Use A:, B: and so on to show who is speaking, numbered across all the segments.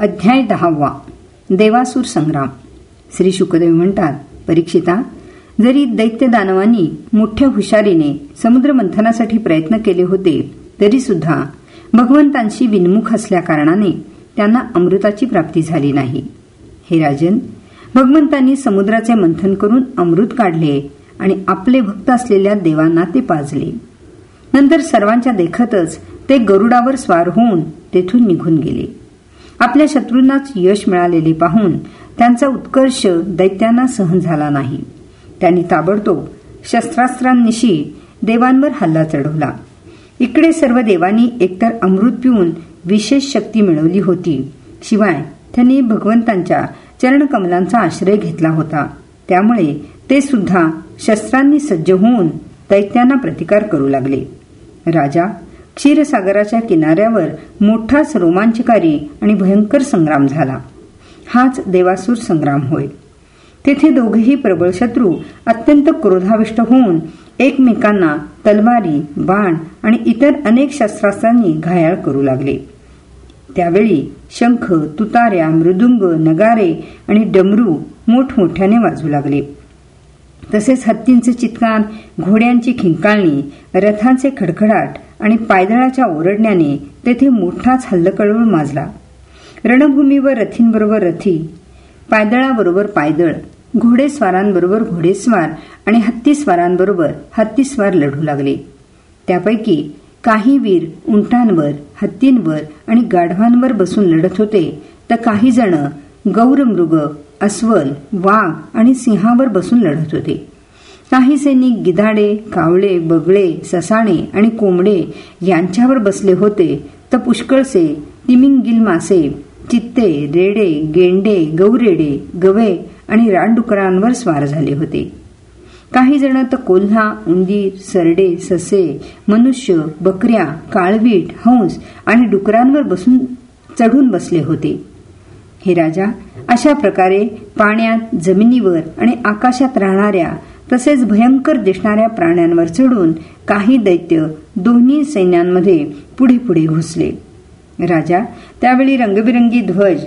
A: अध्याय दहावा देवासूर संग्राम. श्री शुकदेव म्हणतात परीक्षिता जरी दैत्य दानवांनी मोठ्या हुशारीने समुद्र मंथनासाठी प्रयत्न केले होते तरी सुद्धा भगवंतांशी विनमुख असल्याकारणाने त्यांना अमृताची प्राप्ती झाली नाही. हे राजन भगवंतांनी समुद्राचे मंथन करून अमृत काढले आणि आपले भक्त असलेल्या देवांना ते पाजले. नंतर सर्वांच्या देखतच ते गरुडावर स्वार होऊन तेथून निघून गेले. आपल्या शत्रूंनाच यश मिळालेले पाहून त्यांचा उत्कर्ष दैत्यांना सहन झाला नाही. त्यांनी ताबडतोब शस्त्रास्त्रांनिशी देवांवर हल्ला चढवला. इकडे सर्व देवांनी एकतर अमृत पिऊन विशेष शक्ती मिळवली होती शिवाय त्यांनी भगवंतांच्या चरणकमलांचा आश्रय घेतला होता. त्यामुळे ते सुद्धा शस्त्रांनी सज्ज होऊन दैत्यांना प्रतिकार करू लागले. राजा क्षीरसागराच्या किनाऱ्यावर मोठाच रोमांचकारी आणि भयंकर संग्राम झाला. हाच देवासूर संग्राम होय. तेथे दोघेही प्रबळ शत्रू अत्यंत क्रोधाविष्ट होऊन एकमेकांना तलवारी बाण आणि इतर अनेक शस्त्रास्त्रांनी घायाळ करू लागले. त्यावेळी शंख तुताऱ्या मृदुंग नगारे आणि डमरू मोठमोठ्याने वाजू लागले. तसेच हत्तींचे चित्कार घोड्यांची खिंकाळणी रथांचे खडखडाट आणि पायदळाच्या ओरडण्याने तेथे मोठाच हल्लकळवळ माजला. रणभूमीवर रथींबरोबर रथी पायदळाबरोबर पायदळ घोडेस्वारांबरोबर घोडेस्वार आणि हत्तीस्वारांबरोबर हत्तीस्वार लढू लागले. त्यापैकी काही वीर उंटांवर हत्तींवर आणि गाढवांवर बसून लढत होते तर काही जण गौरमृग अस्वल वाघ आणि सिंहावर बसून लढत होते. काही सैनिक गिधाडे कावळे बगळे ससाणे आणि कोंबडे यांच्यावर बसले होते. तर पुष्कळसे तिमिंगिल मासे चित्ते रेडे गेंडे गौरेडे गवे आणि रानडुकरांवर स्वार झाले होते. काही जण तर कोल्हा उंदीर सरडे ससे मनुष्य बकऱ्या काळवीट हंस आणि डुकरांवर बसून चढून बसले होते. हे राजा अशा प्रकारे पाण्यात जमिनीवर आणि आकाशात राहणाऱ्या तसेच भयंकर दिसणाऱ्या प्राण्यांवर चढून काही दैत्य दोन्ही सैन्यांमध्ये पुढे पुढे घुसले. राजा त्यावेळी रंगबिरंगी ध्वज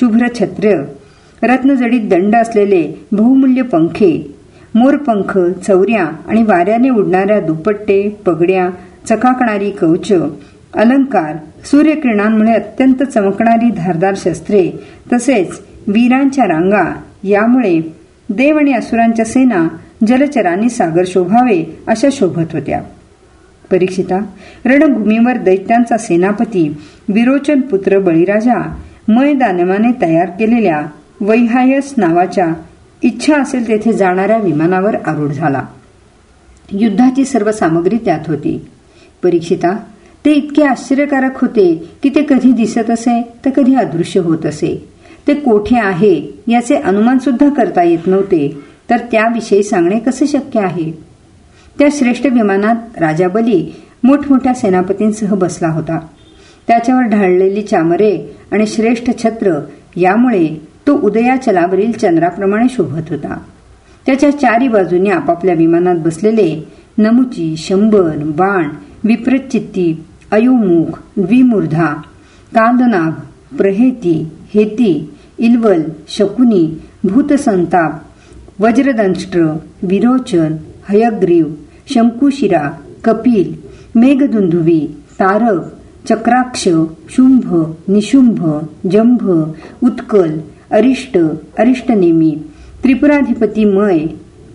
A: शुभ्र छत्र रत्नजडीत दंड असलेले बहुमूल्य पंखे मोरपंख चौऱ्या आणि वाऱ्याने उडणाऱ्या दुपट्टे पगड्या चकाकणारी कवच अलंकार सूर्यकिरणांमुळे अत्यंत चमकणारी धारदार शस्त्रे तसेच वीरांच्या रांगा यामुळे देव आणि असुरांच्या सेना जलचरांनी सागर शोभावे अशा शोभत होत्या. परीक्षिता रणभूमीवर दैत्यांचा सेनापती विरोचन पुत्र बळीराजा मय दानवाने तयार केलेल्या वैहायस नावाच्या इच्छा असेल तेथे जाणाऱ्या विमानावर आरूढ झाला. युद्धाची सर्व सामग्री त्यात होती. परीक्षिता ते इतके आश्चर्यकारक होते की ते कधी दिसत असे तर कधी अदृश्य होत असे. ते कोठे आहे याचे अनुमान सुद्धा करता येत नव्हते. तर त्याविषयी सांगणे कसे शक्य आहे? त्या श्रेष्ठ विमानात राजा बली मोठमोठ्या सेनापतींसह बसला होता. त्याच्यावर ढाळलेली चामरे आणि श्रेष्ठ छत्र यामुळे तो उदयाचलावरील चंद्राप्रमाणे शोभत होता. त्याच्या चारी बाजूने आपापल्या विमानात बसलेले नमुची शंभर बाण विप्रचित्ती अयोमुख द्विमूर्धा कांदनाग प्रहेती हेती इल्वल शकुनी भूतसंताप वज्रदंष्ट्र विरोचन हयग्रीव शंकुशिरा कपिल मेघदुंधुवी तारक चक्राक्ष शुंभ निशुंभ जंभ उत्कल अरिष्ट अरिष्टनेमी त्रिपुराधिपती मय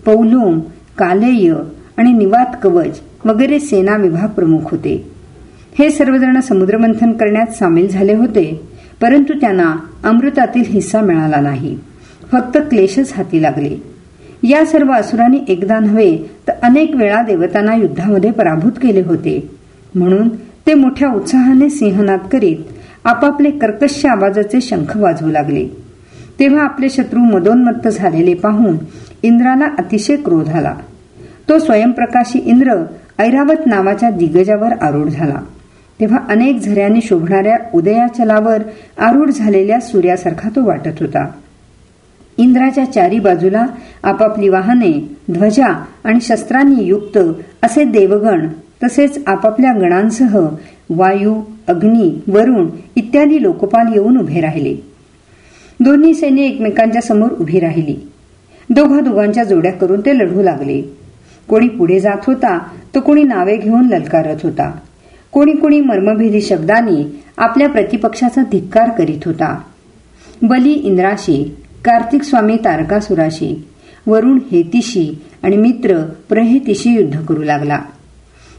A: पौलोम कालेय आणि निवात कवच वगैरे सेना विभाग प्रमुख होते. हे सर्वजण समुद्रमंथन करण्यात सामील झाले होते परंतु त्यांना अमृतातील हिस्सा मिळाला नाही. फक्त क्लेशच हाती लागले. या सर्व असुरांनी एकदा नव्हे तर अनेक वेळा देवतांना युद्धामध्ये पराभूत केले होते. म्हणून ते मोठ्या उत्साहाने सिंहनाद करीत आपापले कर्कश आवाजाचे शंख वाजवू लागले. तेव्हा आपले शत्रू मदोन्मत्त झालेले पाहून इंद्राला अतिशय क्रोध आला. तो स्वयंप्रकाशी इंद्र ऐरावत नावाच्या दिग्गजावर आरूढ झाला. तेव्हा अनेक झऱ्यांनी शोभणाऱ्या उदयाचलावर आरूढ झालेल्या सूर्यासारखा तो वाटत होता. इंद्राच्या चारी बाजूला आपापली वाहने ध्वजा आणि शस्त्रांनी युक्त असे देवगण तसेच आपापल्या गणांसह वायू अग्नी वरुण इत्यादी लोकपाल येऊन उभे राहिले. दोन्ही सैन्य एकमेकांच्या समोर उभी राहिली. दोघा दोघांच्या जोड्या करून ते लढू लागले. कोणी पुढे जात होता तर कोणी नावे घेऊन ललकारत होता. कोणी कोणी मर्मभेदी शब्दांनी आपल्या प्रतिपक्षाचा धिक्कार करीत होता. बली इंद्राशी कार्तिक स्वामी तारकासुराशी वरुण हेतीशी आणि मित्र प्रहेतीशी युद्ध करू लागला.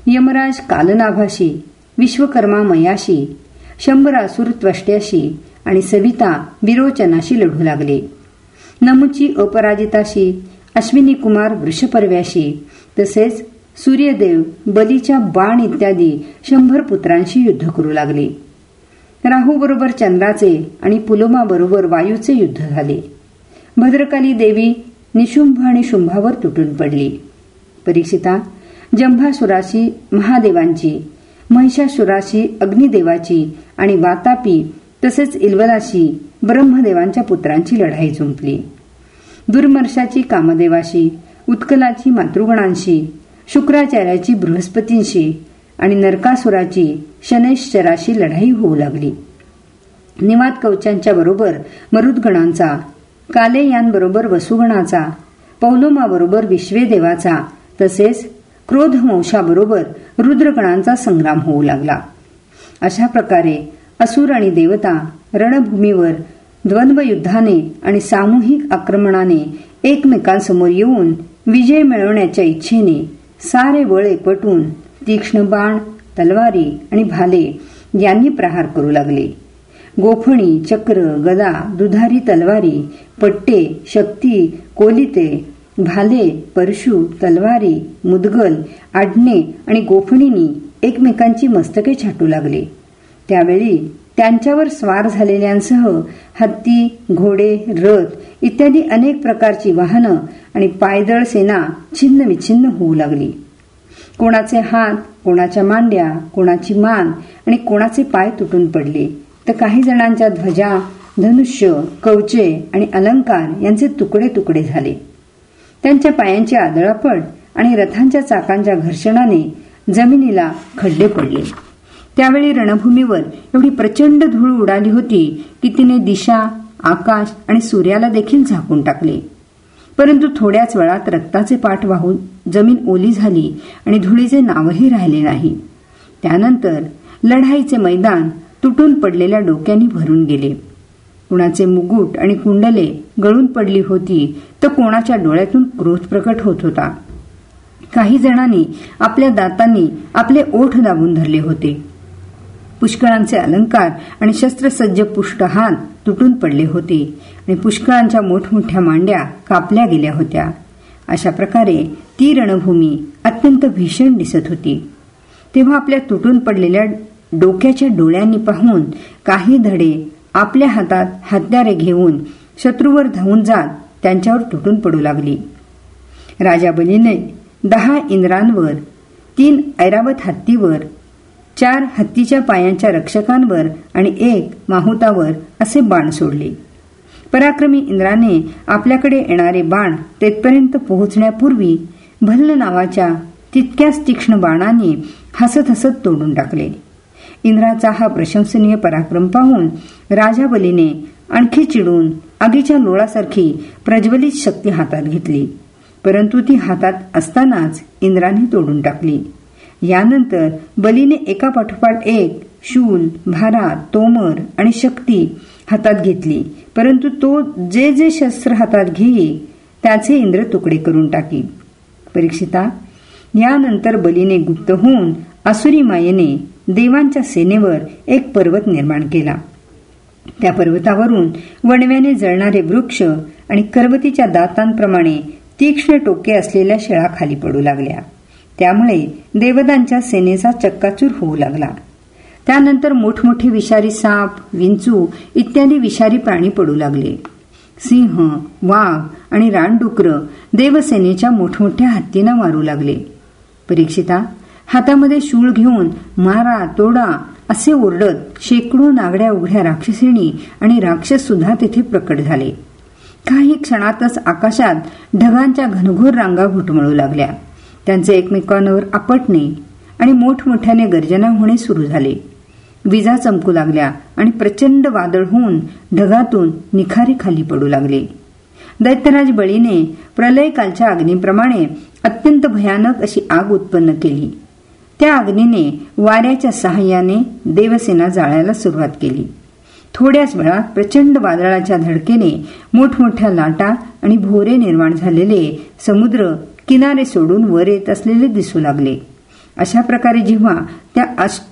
A: यमराज कालनाभाशी विश्वकर्मा मयाशी शंभरासुर त्वष्ट्याशी आणि सविता विरोचनाशी लढू लागले. नमुची अपराजिताशी अश्विनी कुमार वृषपर्व्याशी तसेच सूर्यदेव बलीच्या बाण इत्यादी शंभर पुत्रांशी युद्ध करू लागले. राहूबरोबर चंद्राचे आणि पुलोमा बरोबर वायूचे युद्ध झाले. भद्रकाली देवी निशुंभ आणि शुंभावर तुटून पडली. परीक्षिता जंभासुराशी महादेवांची महिषासुराशी अग्निदेवाची आणि वातापी तसेच इल्वलाशी ब्रह्मदेवांच्या पुत्रांची लढाई जुंपली. दुर्मर्षाची कामदेवाशी उत्कलाची मातृगणांशी शुक्राचार्याची बृहस्पतींशी आणि नरकासुराची शनैश्चराशी लढाई होऊ लागली. निवात कवचांच्या बरोबर मरुदगणांचा काले यांबरोबर वसुगणाचा पौलोमाबरोबर विश्वेदेवाचा तसेच क्रोधवंशाबरोबर रुद्रगणांचा संग्राम होऊ लागला. अशा प्रकारे असुर आणि देवता रणभूमीवर द्वंद्वयुद्धाने आणि सामूहिक आक्रमणाने एकमेकांसमोर येऊन विजय मिळवण्याच्या इच्छेने सारे बळ एकवटून तीक्ष्ण बाण तलवारी आणि भाले यांनी प्रहार करू लागले. गोफणी चक्र गदा दुधारी तलवारी पट्टे शक्ती कोलिते भाले परशु तलवारी मुदगल आडणे आणि गोफणीनी एकमेकांची मस्तके छाटू लागले. त्यावेळी त्यांच्यावर स्वार झालेल्यांसह हत्ती घोडे रथ इत्यादी अनेक प्रकारची वाहनं आणि पायदळ सेना छिन्न होऊ लागली. कोणाचे हात कोणाच्या मांड्या कोणाची मान आणि कोणाचे पाय तुटून पडले. तर काही जणांच्या ध्वजा धनुष्य कवचे आणि अलंकार यांचे तुकडे तुकडे झाले. त्यांच्या पायांची आदळापड आणि रथांच्या चाकांच्या घर्षणाने जमिनीला खड्डे पडले. त्यावेळी रणभूमीवर एवढी प्रचंड धूळ उडाली होती की तिने दिशा आकाश आणि सूर्याला देखील झाकून टाकले. परंतु थोड्याच वेळात रक्ताचे पाठ वाहून जमीन ओली झाली आणि धुळीचे नावही राहिले नाही. त्यानंतर लढाईचे मैदान तुटून पडलेल्या डोक्यांनी भरून गेले. कुणाचे मुकुट आणि कुंडले गळून पडली होती तर कोणाच्या डोळ्यातून क्रोध प्रकट होत होता. काही जणांनी आपल्या दातांनी आपले ओठ दाबून धरले होते. पुष्कळांचे अलंकार आणि शस्त्रसज्ज पुष्टहान तुटून पडले होते आणि पुष्कळांच्या मोठमोठ्या मांड्या कापल्या गेल्या होत्या. अशा प्रकारे ती रणभूमी अत्यंत भीषण दिसत होती. तेव्हा आपल्या तुटून पडलेल्या डोक्याच्या डोळ्यांनी पाहून काही धडे आपल्या हातात हत्यारे घेऊन शत्रूवर धावून जात त्यांच्यावर तुटून पडू लागली. राजा बलीने दहा इंद्रांवर तीन ऐरावत हत्तीवर चार हत्तीच्या पायांच्या रक्षकांवर आणि एक माहुतावर असे बाण सोडले. पराक्रमी इंद्राने आपल्याकडे येणारे बाण तेथपर्यंत पोहोचण्यापूर्वी भल्ल नावाच्या तितक्याच तीक्ष्ण बाणाने हसत हसत तोडून टाकले. इंद्राचा हा प्रशंसनीय पराक्रम पाहून राजा बलीने आणखी चिडून आगीच्या लोळासारखी प्रज्वलित शक्ती हातात घेतली. परंतु ती हातात असतानाच इंद्राने तोडून टाकली. यानंतर बलीने एका पाठोपाठ एक शूल भारा तोमर आणि शक्ती हातात घेतली. परंतु तो जे जे शस्त्र हातात घेई त्याचे इंद्र तुकडे करून टाकी. परीक्षिता यानंतर बलीने गुप्त होऊन असुरी मायेने देवांच्या सेनेवर एक पर्वत निर्माण केला. त्या पर्वतावरून वणव्याने जळणारे वृक्ष आणि करवतीच्या दातांप्रमाणे तीक्ष्ण टोके असलेल्या शेळा खाली पडू लागल्या. त्यामुळे देवदांच्या सेनेचा चक्काचूर होऊ लागला. त्यानंतर मोठमोठे विषारी साप विंचू इत्यादी विषारी प्राणी पडू लागले. सिंह वाघ आणि रानडुकर देवसेनेच्या मोठमोठ्या हत्तींना मारू लागले. परीक्षिता हातामध्ये शूळ घेऊन मारा तोडा असे ओरडत शेकडो नागड्या उघड्या राक्षसिणी आणि राक्षस सुद्धा तेथे प्रकट झाले. काही क्षणातच आकाशात ढगांच्या घनघोर रांगा घुटमळू लागल्या. त्यांचे एकमेकांवर आपटणे आणि मोठमोठ्याने गर्जना होणे सुरू झाले. विजा चमकू लागल्या आणि प्रचंड वादळ होऊन ढगातून निखारे खाली पडू लागले. दैत्यराज बळीने प्रलयकालच्या अग्नीप्रमाणे अत्यंत भयानक अशी आग उत्पन्न केली. त्या अग्नीने वाऱ्याच्या सहाय्याने देवसेना जाळायला सुरुवात केली. थोड्याच वेळात प्रचंड वादळाच्या धडकेने मोठमोठ्या लाटा आणि भोरे निर्माण झालेले समुद्र किनारे सोडून वर येत असलेले दिसू लागले. अशा प्रकारे जेव्हा त्या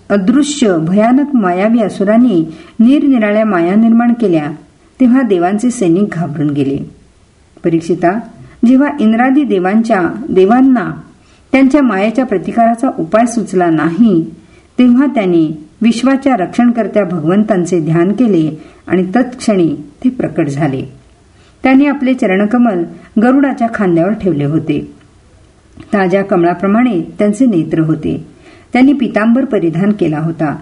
A: अदृश्य भयानक मायावी असुरांनी निरनिराळ्या माया निर्माण केल्या तेव्हा देवांचे सैनिक घाबरून गेले. परीक्षिता जेव्हा इंद्रादी देवांच्या देवांना त्यांच्या मायाच्या प्रतिकाराचा उपाय सुचला नाही तेव्हा त्यांनी विश्वाच्या रक्षणकर्त्या भगवंतांचे ध्यान केले आणि तत्क्षणी ते प्रकट झाले. त्यांनी आपले चरणकमल गरुडाच्या खांद्यावर ठेवले होते. ताज्या कमळाप्रमाणे त्यांचे नेत्र होते. त्यांनी पितांबर परिधान केला होता.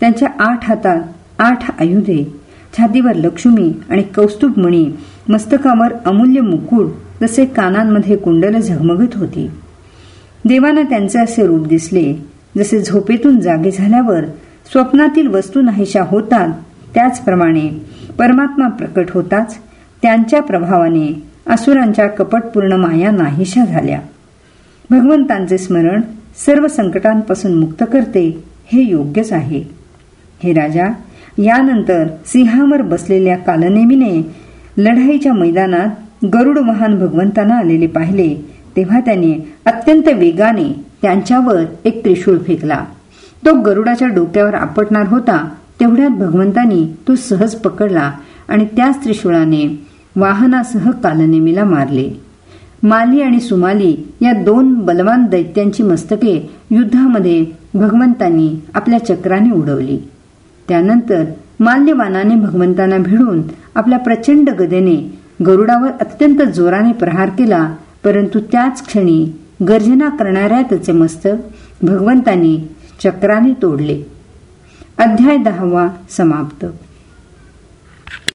A: त्यांच्या आठ हातात आठ आयुधे छातीवर लक्ष्मी आणि कौस्तुभमणी मस्तकावर अमूल्य मुकुट जसे कानांमध्ये कुंडल झगमगत होती. देवांना त्यांचे असे रूप दिसले जसे झोपेतून जागे झाल्यावर स्वप्नातील वस्तू नाहीशा होतात. त्याचप्रमाणे परमात्मा प्रकट होताच त्यांच्या प्रभावाने असुरांच्या कपटपूर्ण माया नाहीशा झाल्या. भगवंतांचे स्मरण सर्व संकटांपासून मुक्त करते हे योग्यच आहे. हे राजा यानंतर सिंहावर बसलेल्या कालनेमीने लढाईच्या मैदानात गरुड महान भगवंतांना आलेले पाहिले तेव्हा त्याने अत्यंत वेगाने त्यांच्यावर एक त्रिशूळ फेकला. तो गरुडाच्या डोक्यावर आपटणार होता तेवढ्यात भगवंतांनी तो सहज पकडला आणि त्याच त्रिशूळाने वाहनासह कालनेमीला मारले. माली आणि सुमाली या दोन बलवान दैत्यांची मस्तके युद्धामध्ये भगवंतांनी आपल्या चक्राने उडवली. त्यानंतर माल्यवानाने भगवंतांना भिडून आपल्या प्रचंड गदेने गरुडावर अत्यंत जोराने प्रहार केला परंतु त्याच क्षणी गर्जना करणाऱ्या त्याचे मस्तक भगवंतांनी चक्राने तोडले. अध्याय दहावा समाप्त.